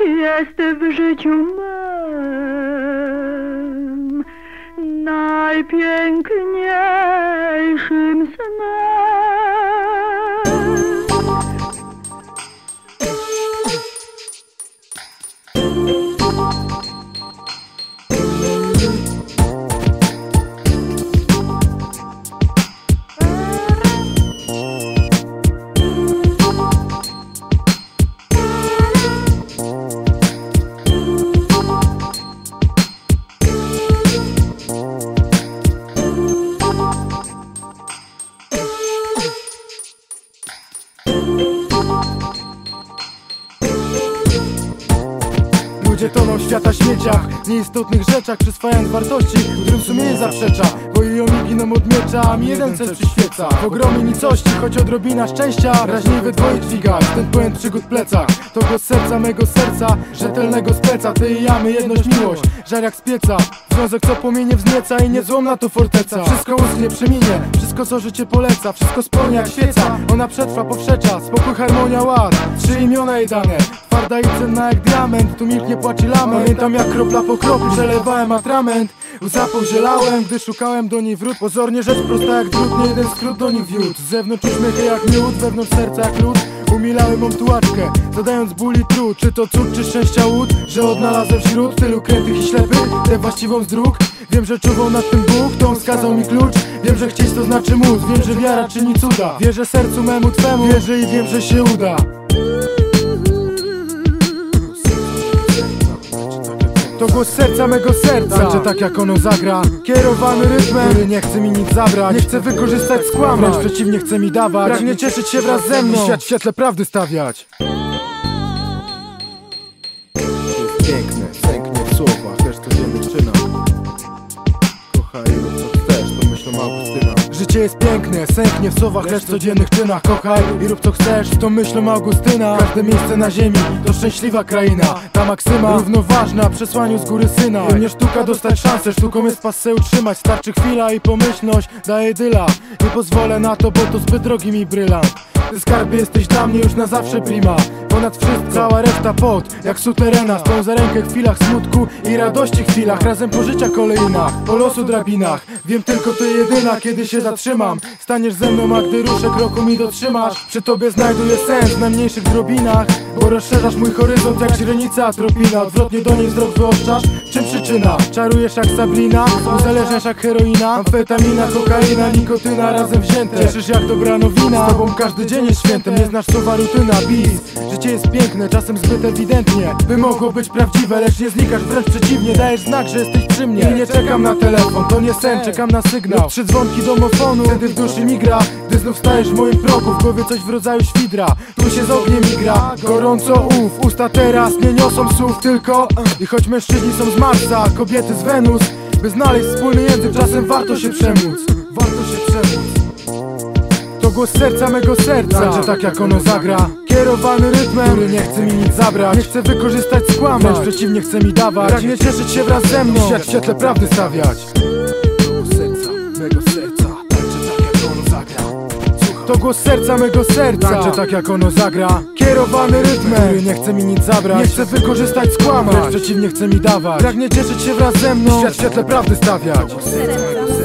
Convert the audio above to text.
jest w życiu mym najpiękniejszym snem. Ludzie toną świata śmieciach Nieistotnych rzeczach Przyswajając wartości, którym sumienie zaprzecza. Bojują i giną od miecza A mi jeden cel przyświeca. W ogromie nicości, choć odrobina szczęścia Raźniej we dwoje dźwigać Ten płyn przygód plecach To głos serca mego serca Rzetelnego speca Ty i ja, my jedność, miłość Żar jak z pieca. Związek co płomienie wznieca I niezłomna to forteca. Wszystko uschnie, przeminie Wszystko co życie poleca. Wszystko spełnia jak świeca. Ona przetrwa, powszecza. Spokój, harmonia, ład Trzy imiona jej dane Twarda i cenna jak diament Tu milknie płaci lament. Pamiętam jak kropla po kropli Przelewałem atrament. Łza pozielałem, gdy szukałem do niej wrót. Pozornie rzecz prosta jak drut Nie jeden skrót do nich wiódł. Z zewnątrz uśmiechy jak miód Wewnątrz serca jak lód. Umilałem mam tułaczkę, zadając ból i trud. Czy to cud, czy szczęścia łód Że odnalazłem wśród tylu krętych i ślepych Tę właściwą z dróg. Wiem, że czuwał nad tym Bóg, to on wskazał mi klucz. Wiem, że chcieć to znaczy móc Wiem, że wiara czyni cuda. Wierzę sercu memu twemu Wierzę i wiem, że się uda To głos serca mego serca. Tańczę tak jak ono zagra. Kierowany rytmem, który nie chce mi nic zabrać. Nie chce wykorzystać skłamać. Wręcz przeciwnie chce mi dawać. Pragnie cieszyć się wraz ze mną. Świat w świetle prawdy stawiać. Piękne, sęknie w słowach Też codziennych czynach Kochaj Życie jest piękne, sęknie w słowach Lecz w codziennych czynach. Kochaj i rób co chcesz, to myślą Augustyna Każde miejsce na ziemi to szczęśliwa kraina. Ta maksyma równoważna przesłaniu z góry syna. Nie sztuka dostać szansę, sztuką jest pasę utrzymać. Starczy chwila i pomyślność daje dyla. Nie pozwolę na to, bo to zbyt drogi mi brylant. Ty skarbie jesteś dla mnie już na zawsze prima. Ponad wszystko pod Jak suterena tą za rękę w chwilach smutku i radości chwilach Razem po życia kolejnach, po losu drabinach. Wiem tylko ty jedyna, kiedy się zatrzymam. Staniesz ze mną, a gdy ruszę kroku mi dotrzymasz. Przy tobie znajduję sens w najmniejszych drobinach Bo rozszerzasz mój horyzont jak źrenica atropina Odwrotnie do niej wzrok wyostrzasz, czym przyczyna? Czarujesz jak Sabrina, uzależniasz jak heroina. Amfetamina, kokaina, nikotyna razem wzięte. Cieszysz jak dobra nowina, z tobą każdy dzień jest świętem Nie znasz słowa rutyna, bis. Życie jest piękne, czasem zbyt ewidentnie. By mogło być prawdziwe, lecz nie znikasz Wręcz przeciwnie, dajesz znak, że jesteś przy mnie. I nie czekam na telefon, to nie sen, czekam na sygnał. Trzy dzwonki domofonu, wtedy w duszy mi gra. Gdy znów stajesz w moim progu, w głowie coś w rodzaju świdra. Tu się z ogniem igra, gorąco ów. Usta teraz nie niosą słów, tylko I choć mężczyźni są z Marsa, kobiety z Wenus By znaleźć wspólny język, czasem warto się przemóc. Warto się przemóc. To głos serca mego serca. Tańczę tak jak ono zagra Kierowany rytmem, który nie chce mi nic zabrać. Nie chce wykorzystać skłamać. Wręcz przeciwnie chce mi dawać. Pragnie cieszyć się wraz ze mną. Świat w świetle prawdy stawiać. To głos serca mego serca. Tańczę tak jak ono zagra. To głos serca mego serca. Tańczę tak jak ono zagra. Kierowany rytmem. Który nie chce mi nic zabrać. Nie chce wykorzystać skłamać. Wręcz przeciwnie chce mi dawać. Pragnie cieszyć się wraz ze mną. Świat w świetle prawdy stawiać